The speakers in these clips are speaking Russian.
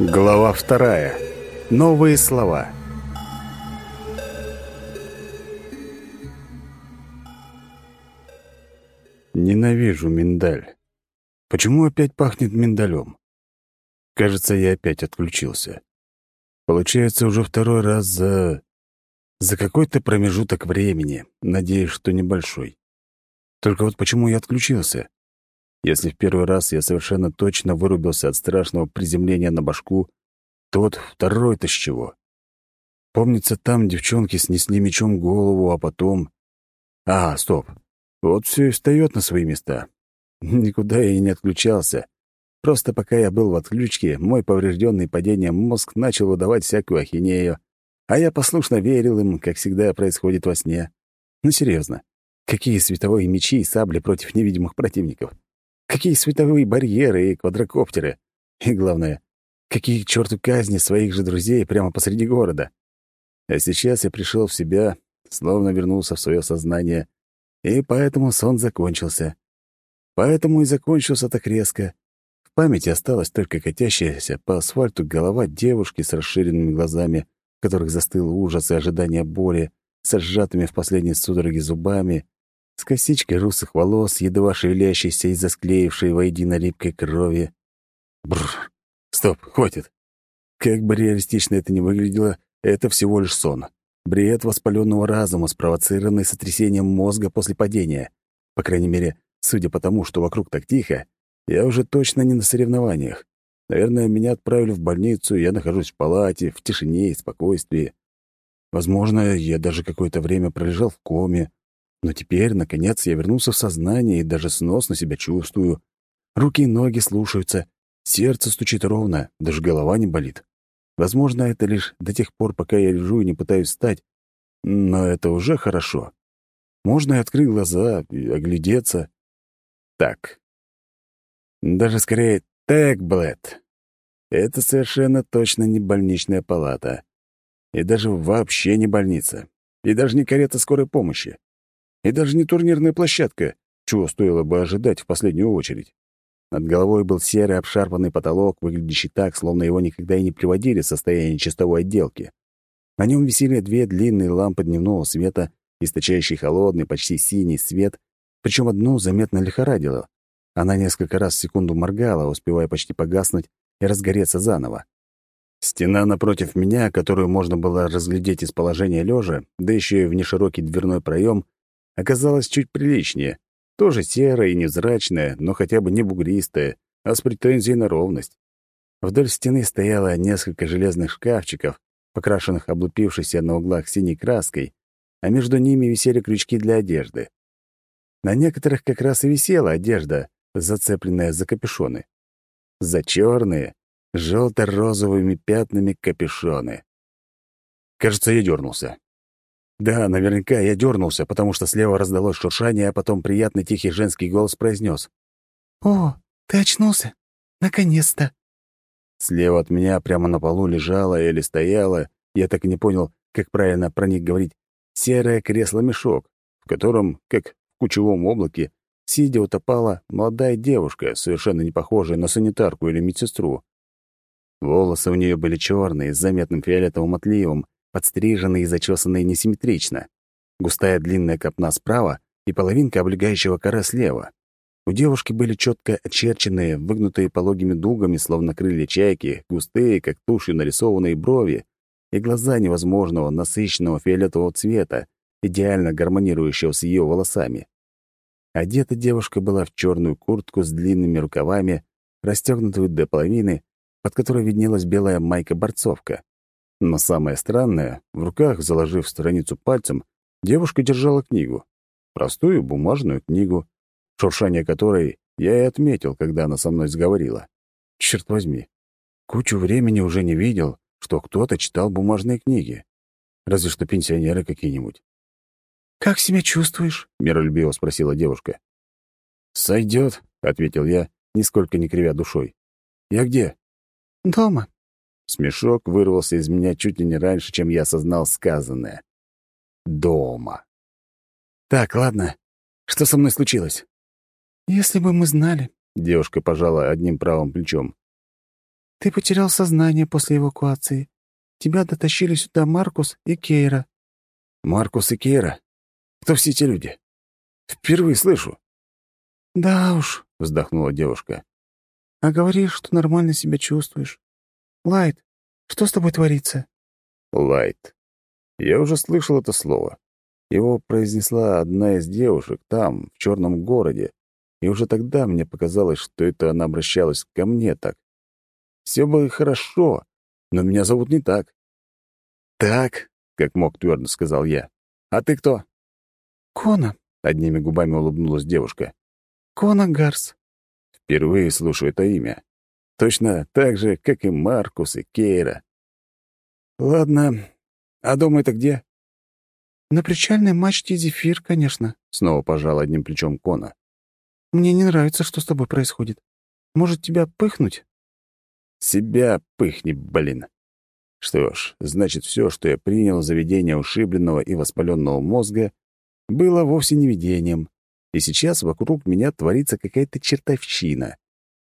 Глава вторая. Новые слова. Ненавижу миндаль. Почему опять пахнет миндалем? Кажется, я опять отключился. Получается, уже второй раз за... за какой-то промежуток времени. Надеюсь, что небольшой. Только вот почему я отключился? Если в первый раз я совершенно точно вырубился от страшного приземления на башку, то вот второй-то с чего? Помнится, там девчонки снесли мечом голову, а потом... А, стоп. Вот все и встает на свои места. Никуда я и не отключался. Просто пока я был в отключке, мой поврежденный падением мозг начал выдавать всякую ахинею, а я послушно верил им, как всегда происходит во сне. Ну, серьезно, какие световые мечи и сабли против невидимых противников? Какие световые барьеры и квадрокоптеры? И главное, какие к черту казни своих же друзей прямо посреди города? А сейчас я пришел в себя, словно вернулся в свое сознание, и поэтому сон закончился. Поэтому и закончился так резко. В памяти осталась только катящаяся по асфальту голова девушки с расширенными глазами, в которых застыл ужас и ожидание боли, с сжатыми в последней судороге зубами, с косичкой русых волос, едва шевелящейся из-за склеившей воедино липкой крови. Бррр. Стоп, хватит. Как бы реалистично это ни выглядело, это всего лишь сон. Бред воспаленного разума, спровоцированный сотрясением мозга после падения. По крайней мере, судя по тому, что вокруг так тихо, я уже точно не на соревнованиях. Наверное, меня отправили в больницу, я нахожусь в палате, в тишине и спокойствии. Возможно, я даже какое-то время пролежал в коме, но теперь, наконец, я вернулся в сознание и даже сносно себя чувствую. Руки и ноги слушаются, сердце стучит ровно, даже голова не болит. Возможно, это лишь до тех пор, пока я лежу и не пытаюсь встать, но это уже хорошо. Можно и открыть глаза, и оглядеться. Так. Даже скорее так, Блэд. Это совершенно точно не больничная палата. И даже вообще не больница. И даже не карета скорой помощи. И даже не турнирная площадка, чего стоило бы ожидать в последнюю очередь. Над головой был серый обшарпанный потолок, выглядящий так, словно его никогда и не приводили в состояние чистовой отделки. На нем висели две длинные лампы дневного света, источающие холодный, почти синий свет, причем одну заметно лихорадило. Она несколько раз в секунду моргала, успевая почти погаснуть и разгореться заново. Стена напротив меня, которую можно было разглядеть из положения лежа, да еще и в неширокий дверной проем, оказалась чуть приличнее. Тоже серая и невзрачная, но хотя бы не бугристая, а с претензией на ровность. Вдоль стены стояло несколько железных шкафчиков, покрашенных облупившейся на углах синей краской, а между ними висели крючки для одежды. На некоторых как раз и висела одежда, зацепленная за капюшоны. За черные, желто-розовыми пятнами капюшоны. Кажется, я дернулся. Да, наверняка я дернулся, потому что слева раздалось шуршание, а потом приятный тихий женский голос произнес: «О, ты очнулся? Наконец-то!» Слева от меня прямо на полу лежала или стояла, я так и не понял, как правильно про них говорить, серое кресло-мешок, в котором, как в кучевом облаке, сидя утопала молодая девушка, совершенно не похожая на санитарку или медсестру. Волосы у нее были черные, с заметным фиолетовым отливом, подстриженные и зачесанные несимметрично. Густая длинная копна справа и половинка облегающего кора слева. У девушки были четко очерченные, выгнутые пологими дугами, словно крылья чайки, густые, как туши, нарисованные брови, и глаза невозможного, насыщенного фиолетового цвета, идеально гармонирующего с ее волосами. Одета девушка была в черную куртку с длинными рукавами, расстегнутую до половины, под которой виднелась белая майка-борцовка. Но самое странное, в руках, заложив страницу пальцем, девушка держала книгу. Простую бумажную книгу, шуршание которой я и отметил, когда она со мной заговорила. Черт возьми, кучу времени уже не видел, что кто-то читал бумажные книги. Разве что пенсионеры какие-нибудь. «Как себя чувствуешь?» — миролюбиво спросила девушка. «Сойдет», — ответил я, нисколько не кривя душой. «Я где?» «Дома», Смешок вырвался из меня чуть ли не раньше, чем я осознал сказанное. Дома. Так, ладно. Что со мной случилось? Если бы мы знали. Девушка пожала одним правым плечом. Ты потерял сознание после эвакуации. Тебя дотащили сюда Маркус и Кейра». «Маркус и Кейра? Кто все эти люди? Впервые слышу». «Да уж», — вздохнула девушка. «А говоришь, что нормально себя чувствуешь. Лайт, что с тобой творится?» Лайт. Я уже слышал это слово. Его произнесла одна из девушек там, в черном городе, и уже тогда мне показалось, что это она обращалась ко мне так. Все было хорошо, но меня зовут не так. «Так», — как мог твердо сказал я. «А ты кто?» «Кона», — одними губами улыбнулась девушка. «Кона Гарс». Впервые слушаю это имя. Точно так же, как и Маркус и Кейра. Ладно, а дома это где? На причальной мачте Зефир, конечно. Снова пожал одним плечом Кона. Мне не нравится, что с тобой происходит. Может, тебя пыхнуть? Себя пыхни, блин. Что ж, значит, все, что я принял за видение ушибленного и воспаленного мозга, было вовсе не видением, и сейчас вокруг меня творится какая-то чертовщина.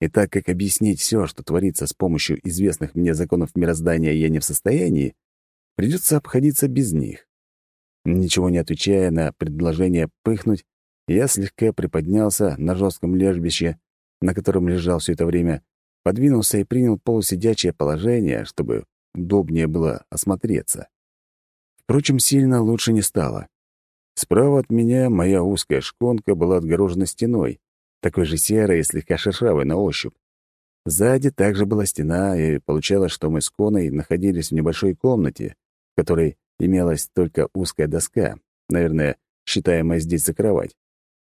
И так как объяснить все, что творится с помощью известных мне законов мироздания, я не в состоянии, придется обходиться без них. Ничего не отвечая на предложение пыхнуть, я слегка приподнялся на жестком лежбище, на котором лежал все это время, подвинулся и принял полусидячее положение, чтобы удобнее было осмотреться. Впрочем, сильно лучше не стало. Справа от меня моя узкая шконка была отгорожена стеной, такой же серой и слегка шершавой на ощупь. Сзади также была стена, и получалось, что мы с Коной находились в небольшой комнате, в которой имелась только узкая доска, наверное, считаемая здесь за кровать.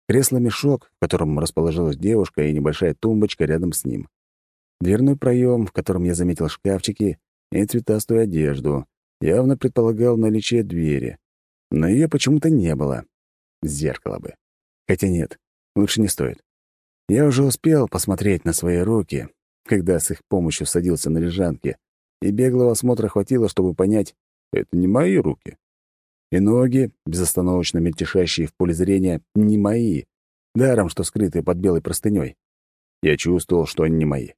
Кресло-мешок, в котором расположилась девушка, и небольшая тумбочка рядом с ним. Дверной проем, в котором я заметил шкафчики и цветастую одежду, явно предполагал наличие двери. Но ее почему-то не было. Зеркало бы. Хотя нет, лучше не стоит. Я уже успел посмотреть на свои руки, когда с их помощью садился на лежанке, и беглого осмотра хватило, чтобы понять, это не мои руки. И ноги, безостановочно мельтешащие в поле зрения, не мои, даром, что скрытые под белой простыней. Я чувствовал, что они не мои.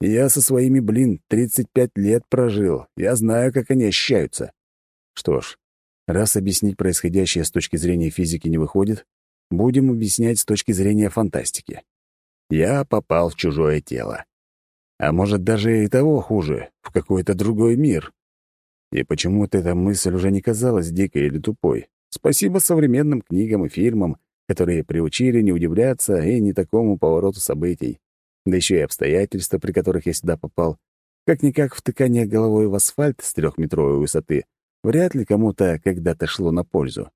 Я со своими, блин, 35 лет прожил. Я знаю, как они ощущаются. Что ж, раз объяснить происходящее с точки зрения физики не выходит, будем объяснять с точки зрения фантастики. Я попал в чужое тело. А может, даже и того хуже, в какой-то другой мир. И почему-то эта мысль уже не казалась дикой или тупой. Спасибо современным книгам и фильмам, которые приучили не удивляться и не такому повороту событий. Да еще и обстоятельства, при которых я сюда попал. Как-никак втыкание головой в асфальт с трехметровой высоты вряд ли кому-то когда-то шло на пользу.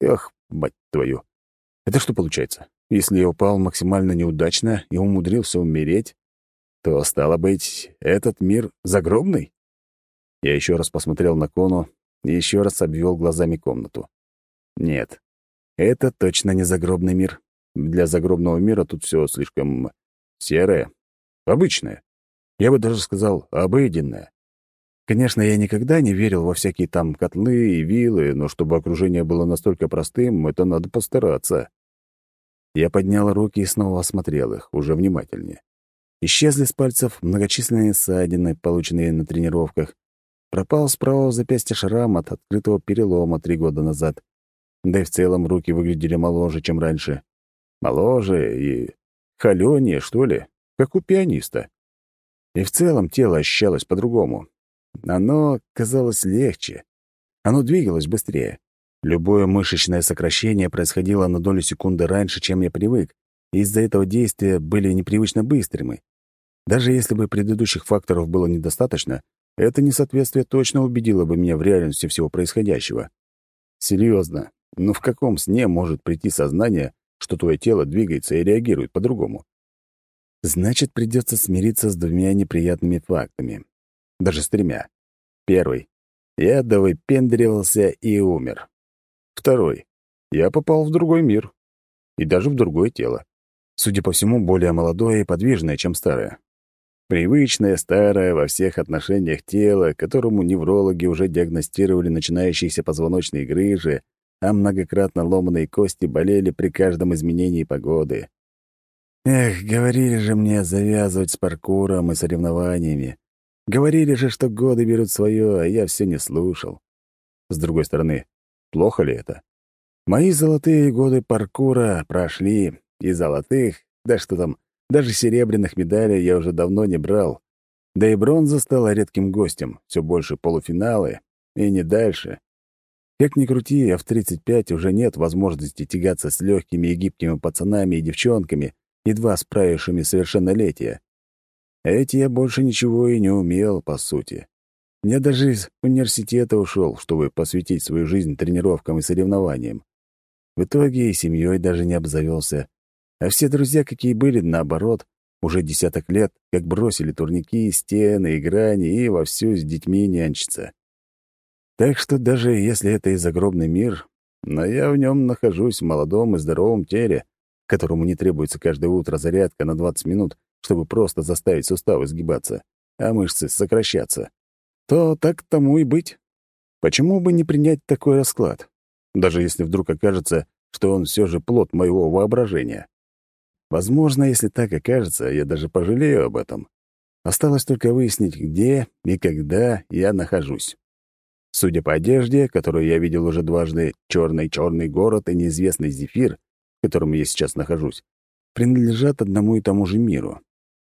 Эх, мать твою. Это что получается? Если я упал максимально неудачно и умудрился умереть, то, стало быть, этот мир загробный? Я еще раз посмотрел на Кону и еще раз обвел глазами комнату. Нет, это точно не загробный мир. Для загробного мира тут все слишком серое, обычное. Я бы даже сказал, обыденное. Конечно, я никогда не верил во всякие там котлы и вилы, но чтобы окружение было настолько простым, это надо постараться. Я поднял руки и снова осмотрел их, уже внимательнее. Исчезли с пальцев многочисленные ссадины, полученные на тренировках. Пропал с правого запястья шрам от открытого перелома три года назад. Да и в целом руки выглядели моложе, чем раньше. Моложе и холёнее, что ли, как у пианиста. И в целом тело ощущалось по-другому. Оно казалось легче. Оно двигалось быстрее. Любое мышечное сокращение происходило на долю секунды раньше, чем я привык, и из-за этого действия были непривычно быстрыми. Даже если бы предыдущих факторов было недостаточно, это несоответствие точно убедило бы меня в реальности всего происходящего. Серьезно, но в каком сне может прийти сознание, что твое тело двигается и реагирует по-другому? Значит, придется смириться с двумя неприятными фактами. Даже с тремя. Первый. Я довыпендривался и умер. Второй. Я попал в другой мир. И даже в другое тело. Судя по всему, более молодое и подвижное, чем старое. Привычное, старое во всех отношениях тело, которому неврологи уже диагностировали начинающиеся позвоночные грыжи, а многократно ломанные кости болели при каждом изменении погоды. Эх, говорили же мне завязывать с паркуром и соревнованиями. Говорили же, что годы берут свое, а я все не слушал. С другой стороны, плохо ли это? Мои золотые годы паркура прошли, и золотых, да что там, даже серебряных медалей я уже давно не брал. Да и бронза стала редким гостем, все больше полуфиналы, и не дальше. Как ни крути, а в 35 уже нет возможности тягаться с легкими и гибкими пацанами и девчонками, едва справившими совершеннолетие. А эти я больше ничего и не умел, по сути. Я даже из университета ушел, чтобы посвятить свою жизнь тренировкам и соревнованиям. В итоге и семьей даже не обзавелся. А все друзья, какие были, наоборот, уже десяток лет, как бросили турники, стены и грани и вовсю с детьми нянчиться. Так что даже если это и загробный мир, но я в нем нахожусь в молодом и здоровом теле, которому не требуется каждое утро зарядка на 20 минут, чтобы просто заставить суставы сгибаться, а мышцы сокращаться, то так тому и быть. Почему бы не принять такой расклад? даже если вдруг окажется, что он все же плод моего воображения. Возможно, если так окажется, я даже пожалею об этом. Осталось только выяснить, где и когда я нахожусь. Судя по одежде, которую я видел уже дважды, черный-черный город и неизвестный зефир, в котором я сейчас нахожусь, принадлежат одному и тому же миру.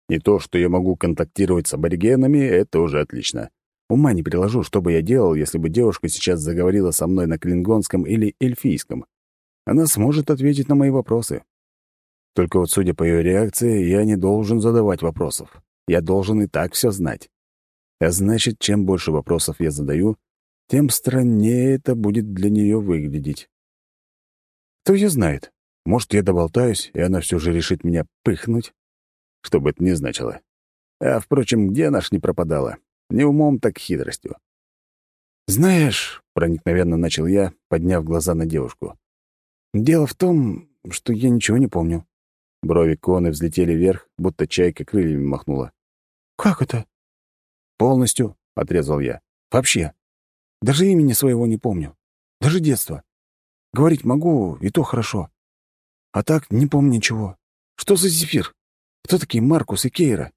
И то, что я могу контактировать с аборигенами, это уже отлично. Ума не приложу, что бы я делал, если бы девушка сейчас заговорила со мной на клингонском или эльфийском. Она сможет ответить на мои вопросы. Только вот, судя по ее реакции, я не должен задавать вопросов. Я должен и так все знать. А значит, чем больше вопросов я задаю, тем страннее это будет для нее выглядеть. Кто ее знает? Может, я доболтаюсь, и она все же решит меня пыхнуть? Что бы это ни значило. А, впрочем, где наш не пропадала? Не умом, так хитростью. «Знаешь», — проникновенно начал я, подняв глаза на девушку, «дело в том, что я ничего не помню». Брови Коны взлетели вверх, будто чайка крыльями махнула. «Как это?» «Полностью», — отрезал я. «Вообще. Даже имени своего не помню. Даже детства. Говорить могу, и то хорошо. А так не помню ничего. Что за зефир? Кто такие Маркус и Кейра?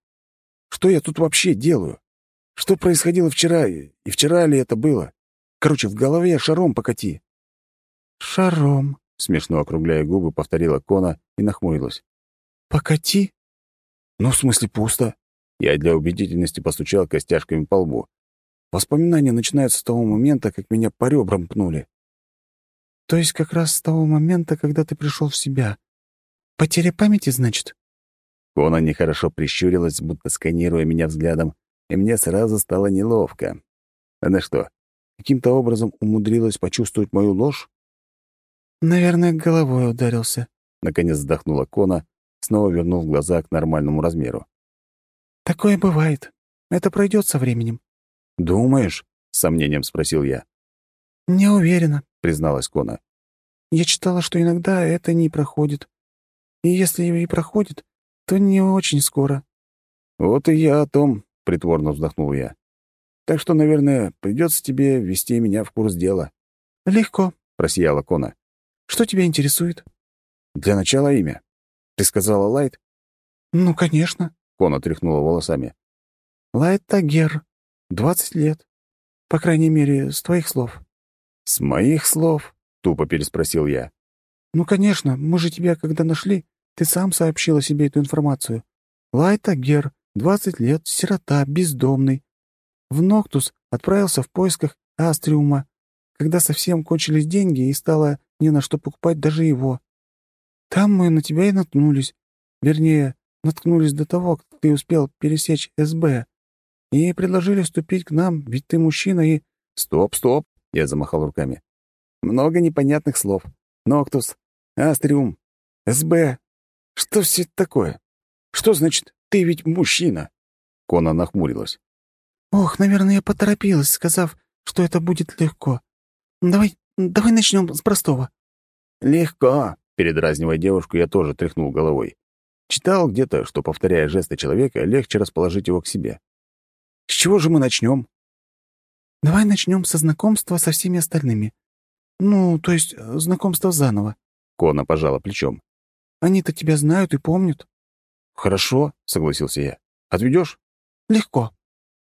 Что я тут вообще делаю? Что происходило вчера, и вчера ли это было? Короче, в голове шаром покати». «Шаром», — смешно округляя губы, повторила Кона и нахмурилась. «Покати?» «Ну, в смысле, пусто». Я для убедительности постучал костяшками по лбу. Воспоминания начинаются с того момента, как меня по ребрам пнули. «То есть как раз с того момента, когда ты пришел в себя. Потеря памяти, значит?» Кона нехорошо прищурилась, будто сканируя меня взглядом, и мне сразу стало неловко. Она что, каким-то образом умудрилась почувствовать мою ложь? «Наверное, головой ударился», — наконец вздохнула Кона, снова вернув глаза к нормальному размеру. «Такое бывает. Это пройдет со временем». «Думаешь?» — с сомнением спросил я. «Не уверена», — призналась Кона. «Я читала, что иногда это не проходит. И если и проходит, то не очень скоро». «Вот и я о том притворно вздохнул я. Так что, наверное, придется тебе ввести меня в курс дела. Легко, просияла Кона. Что тебя интересует? Для начала имя. Ты сказала Лайт? Ну, конечно. Кона тряхнула волосами. Лайт Тагер. Двадцать лет. По крайней мере, с твоих слов. С моих слов? Тупо переспросил я. Ну, конечно, мы же тебя, когда нашли, ты сам сообщил о себе эту информацию. Лайт Тагер, Двадцать лет, сирота, бездомный. В Ноктус отправился в поисках Астриума, когда совсем кончились деньги и стало не на что покупать даже его. Там мы на тебя и наткнулись. Вернее, наткнулись до того, как ты успел пересечь СБ. И предложили вступить к нам, ведь ты мужчина и... Стоп, стоп, я замахал руками. Много непонятных слов. Ноктус, Астриум, СБ. Что все это такое? Что значит ты ведь мужчина!» Кона нахмурилась. «Ох, наверное, я поторопилась, сказав, что это будет легко. Давай, давай начнем с простого». «Легко», — передразнивая девушку, я тоже тряхнул головой. Читал где-то, что, повторяя жесты человека, легче расположить его к себе. «С чего же мы начнем?» «Давай начнем со знакомства со всеми остальными. Ну, то есть э, знакомство заново». Кона пожала плечом. «Они-то тебя знают и помнят». «Хорошо», — согласился я. «Отведешь?» «Легко».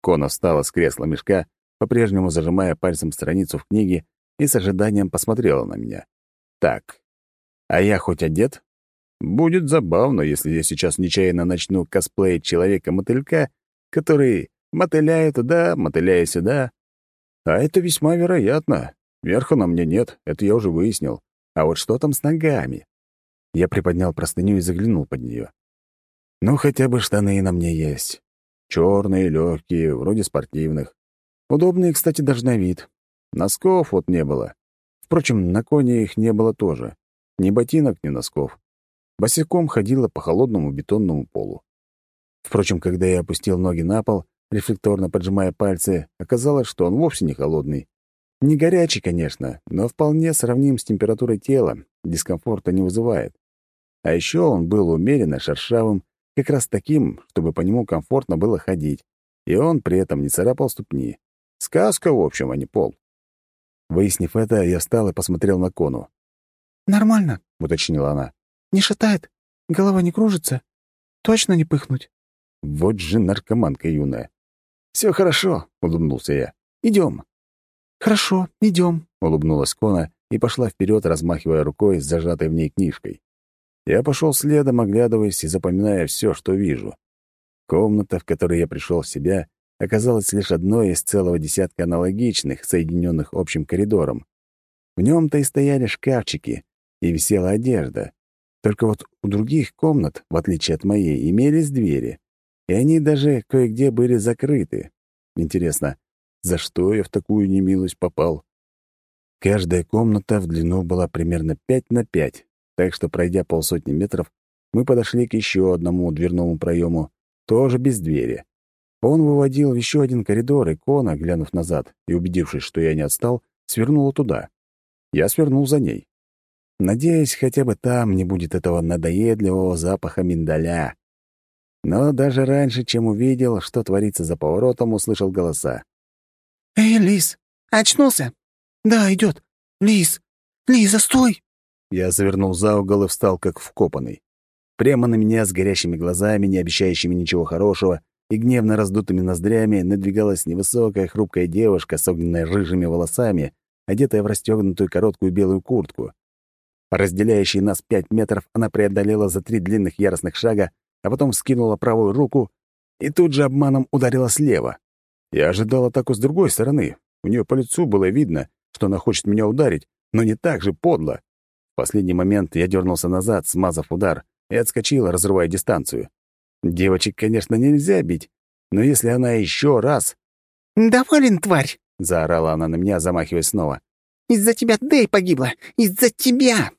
Кона встала с кресла мешка, по-прежнему зажимая пальцем страницу в книге, и с ожиданием посмотрела на меня. «Так, а я хоть одет? Будет забавно, если я сейчас нечаянно начну косплеить человека-мотылька, который мотыляет туда, мотыляет сюда. А это весьма вероятно. Верха на мне нет, это я уже выяснил. А вот что там с ногами? Я приподнял простыню и заглянул под нее. Ну, хотя бы штаны на мне есть. Черные, легкие, вроде спортивных. Удобные, кстати, даже на вид. Носков вот не было. Впрочем, на коне их не было тоже. Ни ботинок, ни носков. Босиком ходила по холодному бетонному полу. Впрочем, когда я опустил ноги на пол, рефлекторно поджимая пальцы, оказалось, что он вовсе не холодный. Не горячий, конечно, но вполне сравним с температурой тела, дискомфорта не вызывает. А еще он был умеренно шершавым, как раз таким, чтобы по нему комфортно было ходить, и он при этом не царапал ступни. Сказка, в общем, а не пол. Выяснив это, я встал и посмотрел на Кону. «Нормально», — уточнила она. «Не шатает? Голова не кружится? Точно не пыхнуть?» Вот же наркоманка юная. Все хорошо», — улыбнулся я. Идем. «Хорошо, идем», — улыбнулась Кона и пошла вперед, размахивая рукой с зажатой в ней книжкой. Я пошел следом, оглядываясь и запоминая все, что вижу. Комната, в которой я пришел в себя, оказалась лишь одной из целого десятка аналогичных, соединенных общим коридором. В нем-то и стояли шкафчики, и висела одежда. Только вот у других комнат, в отличие от моей, имелись двери, и они даже кое-где были закрыты. Интересно, за что я в такую немилость попал. Каждая комната в длину была примерно 5 на 5, так что, пройдя полсотни метров, мы подошли к еще одному дверному проему, тоже без двери. Он выводил еще один коридор, и Кона, глянув назад и убедившись, что я не отстал, свернула туда. Я свернул за ней. Надеюсь, хотя бы там не будет этого надоедливого запаха миндаля. Но даже раньше, чем увидел, что творится за поворотом, услышал голоса. «Эй, Лис, очнулся?» «Да, идет. Лис! Лиза, стой!» Я завернул за угол и встал, как вкопанный. Прямо на меня с горящими глазами, не обещающими ничего хорошего, и гневно раздутыми ноздрями надвигалась невысокая хрупкая девушка с огненными рыжими волосами, одетая в расстегнутую короткую белую куртку. Разделяющие нас пять метров она преодолела за три длинных яростных шага, а потом скинула правую руку и тут же обманом ударила слева. Я ожидал атаку с другой стороны. У нее по лицу было видно, что она хочет меня ударить, но не так же подло. В последний момент я дернулся назад, смазав удар, и отскочил, разрывая дистанцию. Девочек, конечно, нельзя бить, но если она еще раз... «Доволен, тварь!» — заорала она на меня, замахиваясь снова. «Из-за тебя Дэй погибла! Из-за тебя!»